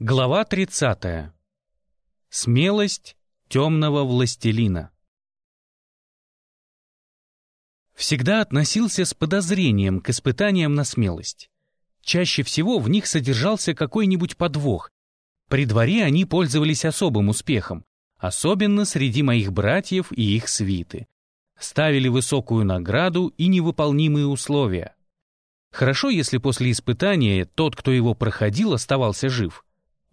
Глава 30. Смелость темного властелина. Всегда относился с подозрением к испытаниям на смелость. Чаще всего в них содержался какой-нибудь подвох. При дворе они пользовались особым успехом, особенно среди моих братьев и их свиты. Ставили высокую награду и невыполнимые условия. Хорошо, если после испытания тот, кто его проходил, оставался жив.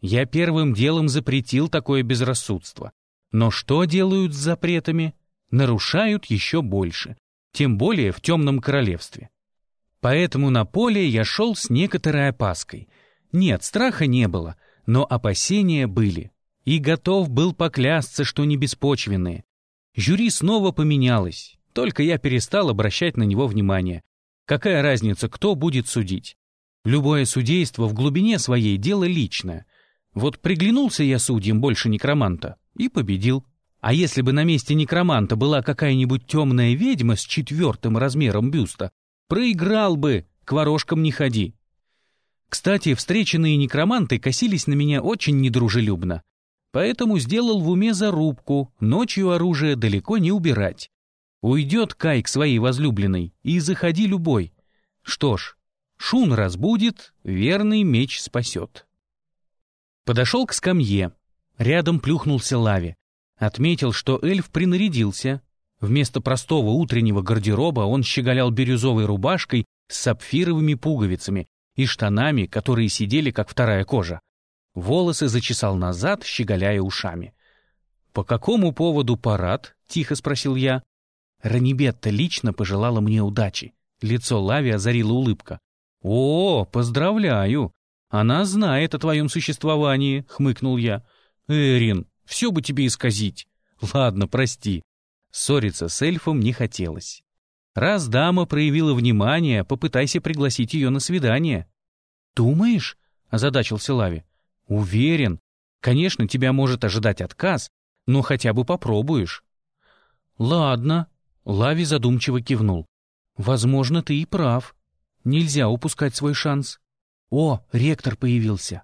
Я первым делом запретил такое безрассудство. Но что делают с запретами? Нарушают еще больше. Тем более в темном королевстве. Поэтому на поле я шел с некоторой опаской. Нет, страха не было, но опасения были. И готов был поклясться, что не беспочвенные. Жюри снова поменялось, только я перестал обращать на него внимание. Какая разница, кто будет судить? Любое судейство в глубине своей дело личное. Вот приглянулся я судьям больше некроманта и победил. А если бы на месте некроманта была какая-нибудь темная ведьма с четвертым размером бюста, проиграл бы, к ворожкам не ходи. Кстати, встреченные некроманты косились на меня очень недружелюбно. Поэтому сделал в уме зарубку, ночью оружие далеко не убирать. Уйдет Кай к своей возлюбленной, и заходи любой. Что ж, шун разбудит, верный меч спасет. Подошел к скамье. Рядом плюхнулся Лави. Отметил, что эльф принарядился. Вместо простого утреннего гардероба он щеголял бирюзовой рубашкой с сапфировыми пуговицами и штанами, которые сидели как вторая кожа. Волосы зачесал назад, щеголяя ушами. «По какому поводу парад?» — тихо спросил я. Ранибетта лично пожелала мне удачи. Лицо Лави озарила улыбка. «О, поздравляю! «Она знает о твоем существовании», — хмыкнул я. «Эрин, все бы тебе исказить». «Ладно, прости». Ссориться с эльфом не хотелось. «Раз дама проявила внимание, попытайся пригласить ее на свидание». «Думаешь?» — озадачился Лави. «Уверен. Конечно, тебя может ожидать отказ, но хотя бы попробуешь». «Ладно», — Лави задумчиво кивнул. «Возможно, ты и прав. Нельзя упускать свой шанс». «О, ректор появился!»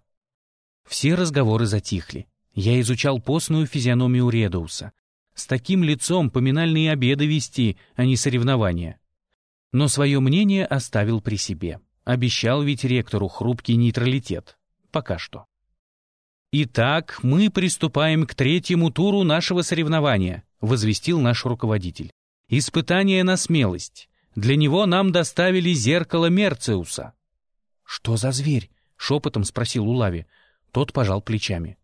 Все разговоры затихли. Я изучал постную физиономию Редоуса. С таким лицом поминальные обеды вести, а не соревнования. Но свое мнение оставил при себе. Обещал ведь ректору хрупкий нейтралитет. Пока что. «Итак, мы приступаем к третьему туру нашего соревнования», возвестил наш руководитель. «Испытание на смелость. Для него нам доставили зеркало Мерциуса. «Что за зверь?» — шепотом спросил Улави. Тот пожал плечами.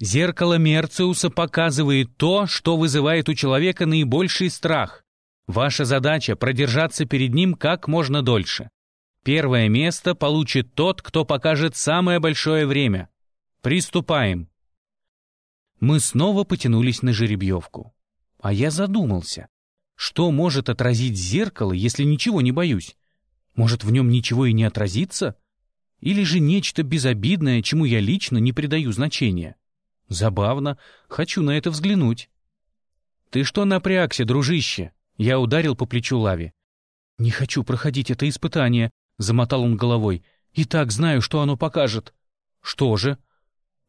«Зеркало Мерциуса показывает то, что вызывает у человека наибольший страх. Ваша задача — продержаться перед ним как можно дольше. Первое место получит тот, кто покажет самое большое время. Приступаем!» Мы снова потянулись на жеребьевку. А я задумался. Что может отразить зеркало, если ничего не боюсь? Может, в нем ничего и не отразится? Или же нечто безобидное, чему я лично не придаю значения? Забавно, хочу на это взглянуть. «Ты что напрягся, дружище?» Я ударил по плечу Лави. «Не хочу проходить это испытание», — замотал он головой. «И так знаю, что оно покажет». «Что же?»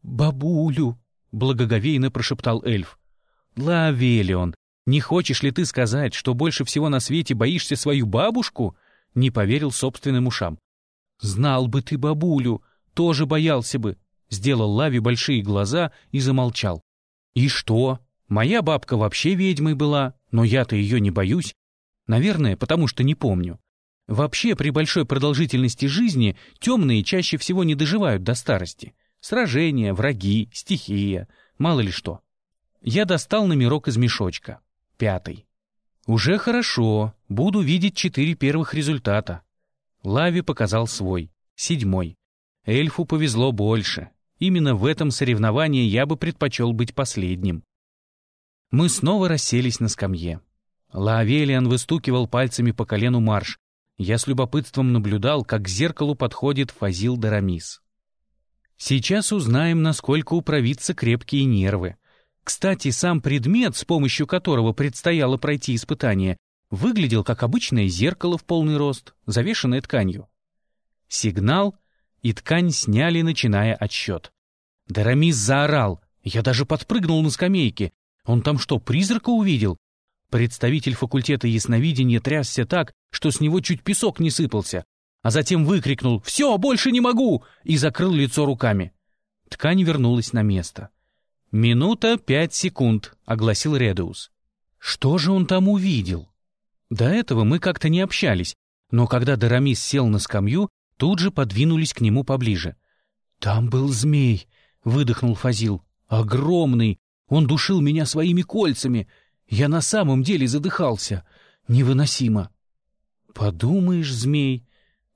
«Бабулю», — благоговейно прошептал эльф. «Лавелион, не хочешь ли ты сказать, что больше всего на свете боишься свою бабушку?» Не поверил собственным ушам. «Знал бы ты бабулю, тоже боялся бы», — сделал Лави большие глаза и замолчал. «И что? Моя бабка вообще ведьмой была, но я-то ее не боюсь. Наверное, потому что не помню. Вообще, при большой продолжительности жизни темные чаще всего не доживают до старости. Сражения, враги, стихия, мало ли что. Я достал номерок из мешочка. Пятый. Уже хорошо, буду видеть четыре первых результата. Лави показал свой, седьмой. Эльфу повезло больше. Именно в этом соревновании я бы предпочел быть последним. Мы снова расселись на скамье. Лаавелиан выстукивал пальцами по колену марш. Я с любопытством наблюдал, как к зеркалу подходит Фазил Дарамис. Сейчас узнаем, насколько у провидца крепкие нервы. Кстати, сам предмет, с помощью которого предстояло пройти испытание, выглядел как обычное зеркало в полный рост, завешенное тканью. Сигнал, и ткань сняли, начиная отсчет. Дарамис заорал. Я даже подпрыгнул на скамейке. Он там что, призрака увидел? Представитель факультета ясновидения трясся так, что с него чуть песок не сыпался, а затем выкрикнул «Все, больше не могу!» и закрыл лицо руками. Ткань вернулась на место. «Минута пять секунд», — огласил Редеус. Что же он там увидел? До этого мы как-то не общались, но когда Дарамис сел на скамью, тут же подвинулись к нему поближе. «Там был змей», — выдохнул Фазил. «Огромный! Он душил меня своими кольцами! Я на самом деле задыхался! Невыносимо!» «Подумаешь, змей!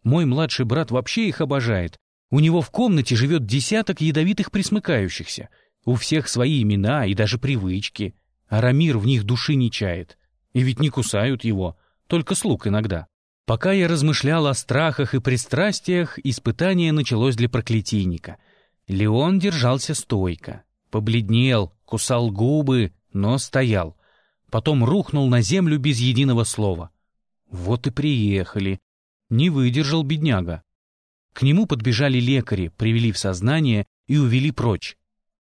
Мой младший брат вообще их обожает. У него в комнате живет десяток ядовитых присмыкающихся. У всех свои имена и даже привычки. А Рамир в них души не чает. И ведь не кусают его, только слуг иногда. Пока я размышлял о страхах и пристрастиях, испытание началось для проклятийника. Леон держался стойко. Побледнел, кусал губы, но стоял. Потом рухнул на землю без единого слова. Вот и приехали. Не выдержал бедняга. К нему подбежали лекари, привели в сознание и увели прочь.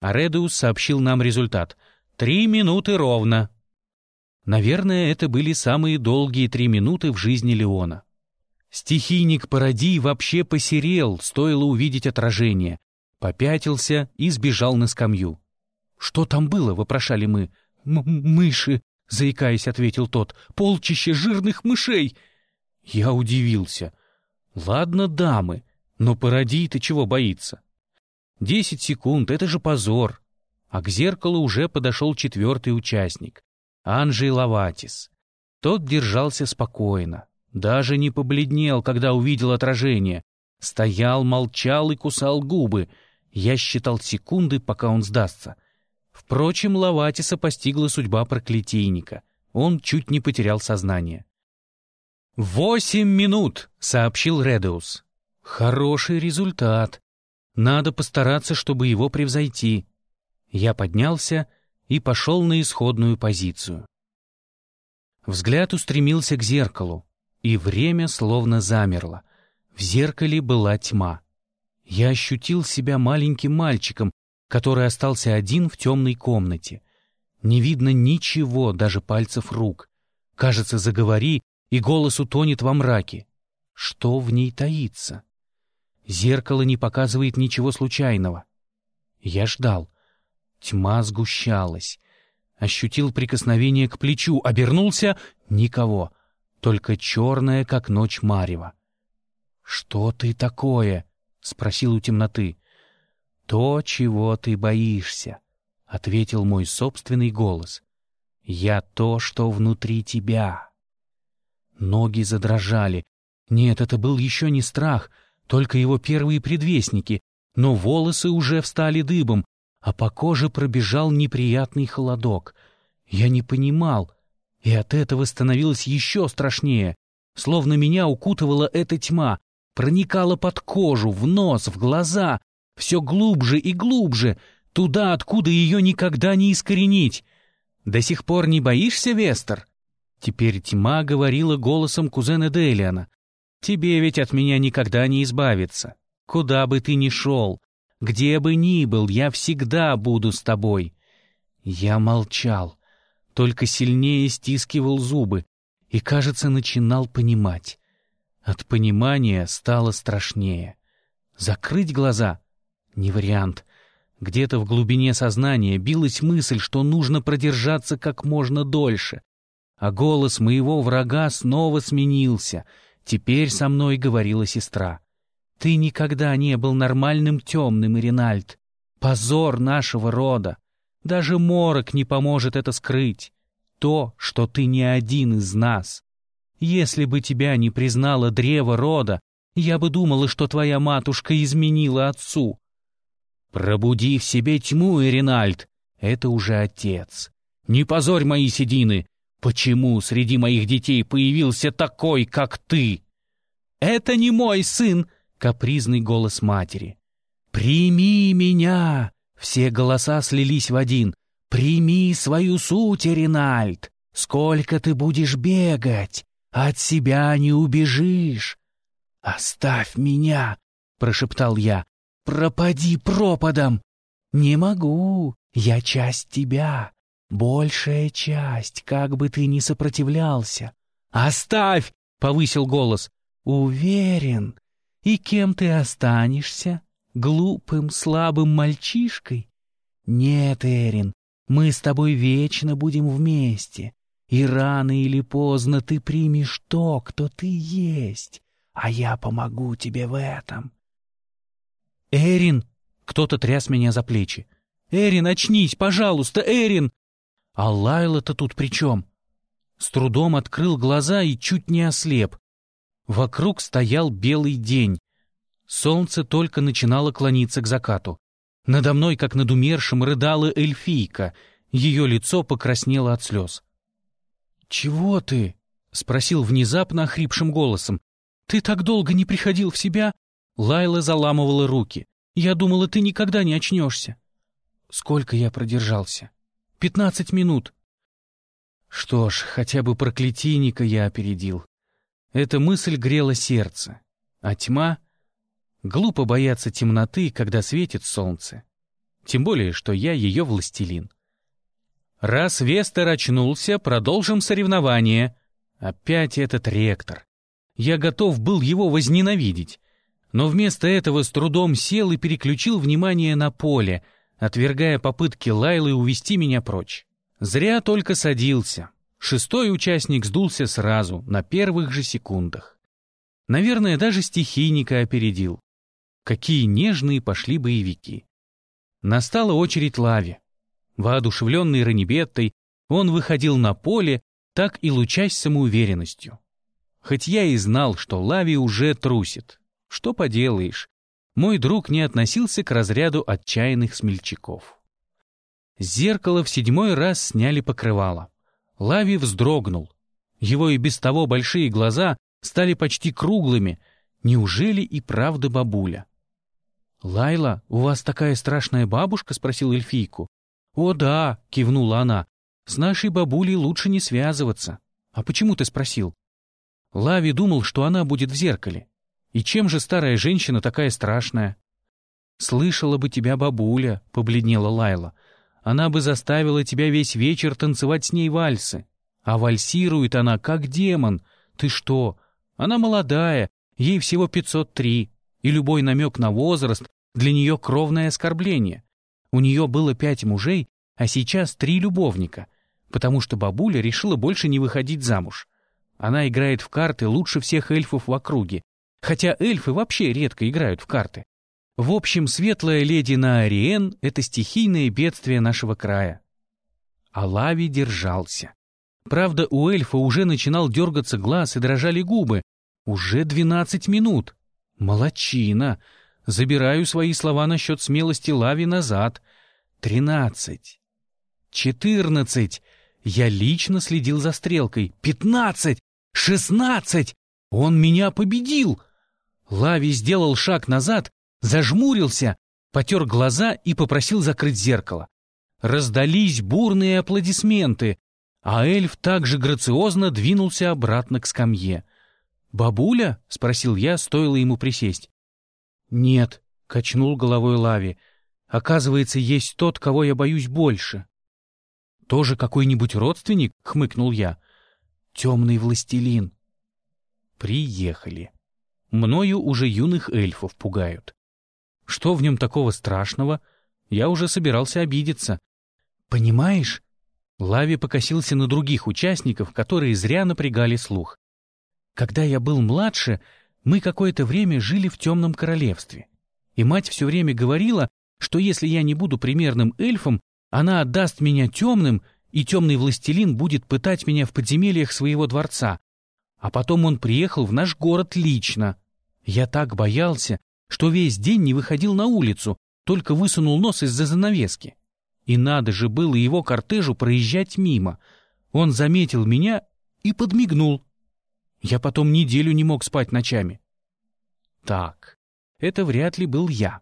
Аредеус сообщил нам результат. Три минуты ровно. Наверное, это были самые долгие три минуты в жизни Леона. Стихийник Парадий вообще посерел, стоило увидеть отражение. Попятился и сбежал на скамью. «Что там было?» — вопрошали мы. М «Мыши», — заикаясь, ответил тот. «Полчище жирных мышей!» Я удивился. «Ладно, дамы, но Парадий-то чего боится?» Десять секунд — это же позор. А к зеркалу уже подошел четвертый участник. Анжей Лаватис. Тот держался спокойно, даже не побледнел, когда увидел отражение. Стоял, молчал и кусал губы. Я считал секунды, пока он сдастся. Впрочем, Лаватиса постигла судьба проклятийника. Он чуть не потерял сознание. «Восемь минут!» — сообщил Редеус. «Хороший результат. Надо постараться, чтобы его превзойти». Я поднялся и пошел на исходную позицию. Взгляд устремился к зеркалу, и время словно замерло. В зеркале была тьма. Я ощутил себя маленьким мальчиком, который остался один в темной комнате. Не видно ничего, даже пальцев рук. Кажется, заговори, и голос утонет во мраке. Что в ней таится? Зеркало не показывает ничего случайного. Я ждал. Тьма сгущалась. Ощутил прикосновение к плечу, обернулся — никого, только черное, как ночь марева. «Что ты такое?» — спросил у темноты. «То, чего ты боишься», — ответил мой собственный голос. «Я то, что внутри тебя». Ноги задрожали. Нет, это был еще не страх, только его первые предвестники, но волосы уже встали дыбом, а по коже пробежал неприятный холодок. Я не понимал, и от этого становилось еще страшнее, словно меня укутывала эта тьма, проникала под кожу, в нос, в глаза, все глубже и глубже, туда, откуда ее никогда не искоренить. До сих пор не боишься, Вестер? Теперь тьма говорила голосом кузена Делиана. «Тебе ведь от меня никогда не избавиться. Куда бы ты ни шел, где бы ни был, я всегда буду с тобой». Я молчал, только сильнее стискивал зубы и, кажется, начинал понимать. От понимания стало страшнее. Закрыть глаза — не вариант. Где-то в глубине сознания билась мысль, что нужно продержаться как можно дольше. А голос моего врага снова сменился. Теперь со мной говорила сестра. Ты никогда не был нормальным темным, Иринальд. Позор нашего рода. Даже морок не поможет это скрыть. То, что ты не один из нас. Если бы тебя не признало древо рода, я бы думала, что твоя матушка изменила отцу. Пробуди в себе тьму, Иринальд. Это уже отец. Не позорь мои седины. Почему среди моих детей появился такой, как ты? Это не мой сын, капризный голос матери. «Прими меня!» Все голоса слились в один. «Прими свою суть, Ринальд! Сколько ты будешь бегать? От себя не убежишь!» «Оставь меня!» — прошептал я. «Пропади пропадом!» «Не могу, я часть тебя, большая часть, как бы ты ни сопротивлялся». «Оставь!» — повысил голос. «Уверен. И кем ты останешься? Глупым, слабым мальчишкой? Нет, Эрин, мы с тобой вечно будем вместе, и рано или поздно ты примешь то, кто ты есть, а я помогу тебе в этом. Эрин! Кто-то тряс меня за плечи. Эрин, очнись, пожалуйста, Эрин! А Лайла-то тут при чем? С трудом открыл глаза и чуть не ослеп. Вокруг стоял белый день. Солнце только начинало клониться к закату. Надо мной, как над умершим, рыдала эльфийка. Ее лицо покраснело от слез. «Чего ты?» — спросил внезапно охрипшим голосом. «Ты так долго не приходил в себя?» Лайла заламывала руки. «Я думала, ты никогда не очнешься». «Сколько я продержался?» «Пятнадцать минут». Что ж, хотя бы проклятийника я опередил. Эта мысль грела сердце. А тьма — Глупо бояться темноты, когда светит солнце. Тем более, что я ее властелин. Раз Вестер очнулся, продолжим соревнование. Опять этот ректор. Я готов был его возненавидеть. Но вместо этого с трудом сел и переключил внимание на поле, отвергая попытки Лайлы увести меня прочь. Зря только садился. Шестой участник сдулся сразу, на первых же секундах. Наверное, даже стихийника опередил. Какие нежные пошли боевики. Настала очередь Лави. Воодушевленный Ранибеттой, он выходил на поле, так и лучась самоуверенностью. Хоть я и знал, что Лави уже трусит. Что поделаешь, мой друг не относился к разряду отчаянных смельчаков. Зеркало в седьмой раз сняли покрывало. Лави вздрогнул. Его и без того большие глаза стали почти круглыми. Неужели и правда бабуля? «Лайла, у вас такая страшная бабушка?» — спросил эльфийку. «О да», — кивнула она, — «с нашей бабулей лучше не связываться». «А почему ты спросил?» Лави думал, что она будет в зеркале. «И чем же старая женщина такая страшная?» «Слышала бы тебя бабуля», — побледнела Лайла. «Она бы заставила тебя весь вечер танцевать с ней вальсы. А вальсирует она, как демон. Ты что? Она молодая, ей всего пятьсот три и любой намек на возраст для нее кровное оскорбление. У нее было пять мужей, а сейчас три любовника, потому что бабуля решила больше не выходить замуж. Она играет в карты лучше всех эльфов в округе, хотя эльфы вообще редко играют в карты. В общем, светлая леди на Ариен — это стихийное бедствие нашего края. А Лави держался. Правда, у эльфа уже начинал дергаться глаз и дрожали губы. Уже двенадцать минут. Молодчина. Забираю свои слова насчет смелости Лави назад. Тринадцать. Четырнадцать. Я лично следил за стрелкой. Пятнадцать. Шестнадцать. Он меня победил. Лави сделал шаг назад, зажмурился, потер глаза и попросил закрыть зеркало. Раздались бурные аплодисменты, а эльф также грациозно двинулся обратно к скамье. «Бабуля?» — спросил я, стоило ему присесть. «Нет», — качнул головой Лави. «Оказывается, есть тот, кого я боюсь больше». «Тоже какой-нибудь родственник?» — хмыкнул я. «Темный властелин». «Приехали. Мною уже юных эльфов пугают. Что в нем такого страшного? Я уже собирался обидеться. Понимаешь?» Лави покосился на других участников, которые зря напрягали слух. Когда я был младше, мы какое-то время жили в темном королевстве. И мать все время говорила, что если я не буду примерным эльфом, она отдаст меня темным, и темный властелин будет пытать меня в подземельях своего дворца. А потом он приехал в наш город лично. Я так боялся, что весь день не выходил на улицу, только высунул нос из-за занавески. И надо же было его кортежу проезжать мимо. Он заметил меня и подмигнул. Я потом неделю не мог спать ночами. Так, это вряд ли был я.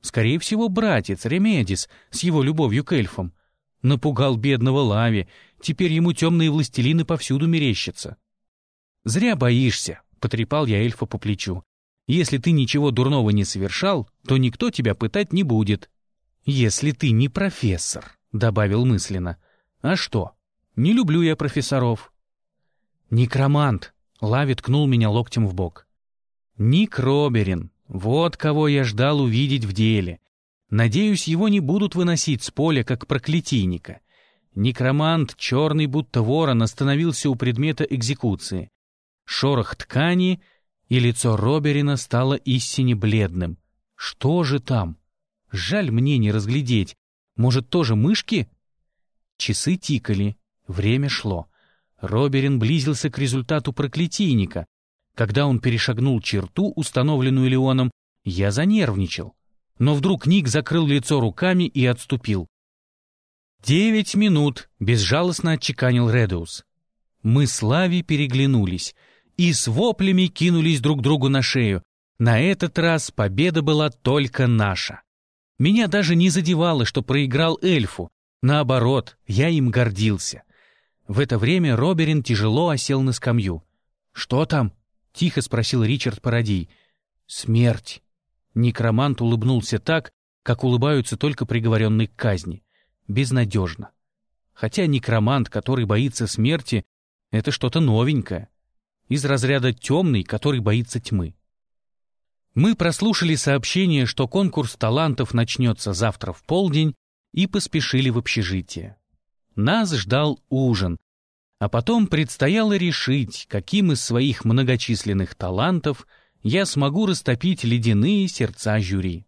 Скорее всего, братец Ремедис с его любовью к эльфам. Напугал бедного Лави, теперь ему темные властелины повсюду мерещатся. «Зря боишься», — потрепал я эльфа по плечу. «Если ты ничего дурного не совершал, то никто тебя пытать не будет». «Если ты не профессор», — добавил мысленно. «А что? Не люблю я профессоров». «Некромант», — Лави ткнул меня локтем в бок. «Ник Роберин, вот кого я ждал увидеть в деле. Надеюсь, его не будут выносить с поля, как проклятийника. Некромант, черный будто ворон, остановился у предмета экзекуции. Шорох ткани, и лицо Роберина стало истине бледным. Что же там? Жаль мне не разглядеть. Может, тоже мышки? Часы тикали, время шло. Роберин близился к результату проклятийника. Когда он перешагнул черту, установленную Леоном, я занервничал. Но вдруг Ник закрыл лицо руками и отступил. «Девять минут», — безжалостно отчеканил Редеус. Мы с Лави переглянулись и с воплями кинулись друг другу на шею. На этот раз победа была только наша. Меня даже не задевало, что проиграл эльфу. Наоборот, я им гордился. В это время Роберин тяжело осел на скамью. «Что там?» — тихо спросил Ричард Пародий. «Смерть». Некромант улыбнулся так, как улыбаются только приговоренные к казни безнадежно. Хотя некромант, который боится смерти, это что-то новенькое. Из разряда темный, который боится тьмы. Мы прослушали сообщение, что конкурс талантов начнется завтра в полдень, и поспешили в общежитие. Нас ждал ужин, а потом предстояло решить, каким из своих многочисленных талантов я смогу растопить ледяные сердца жюри.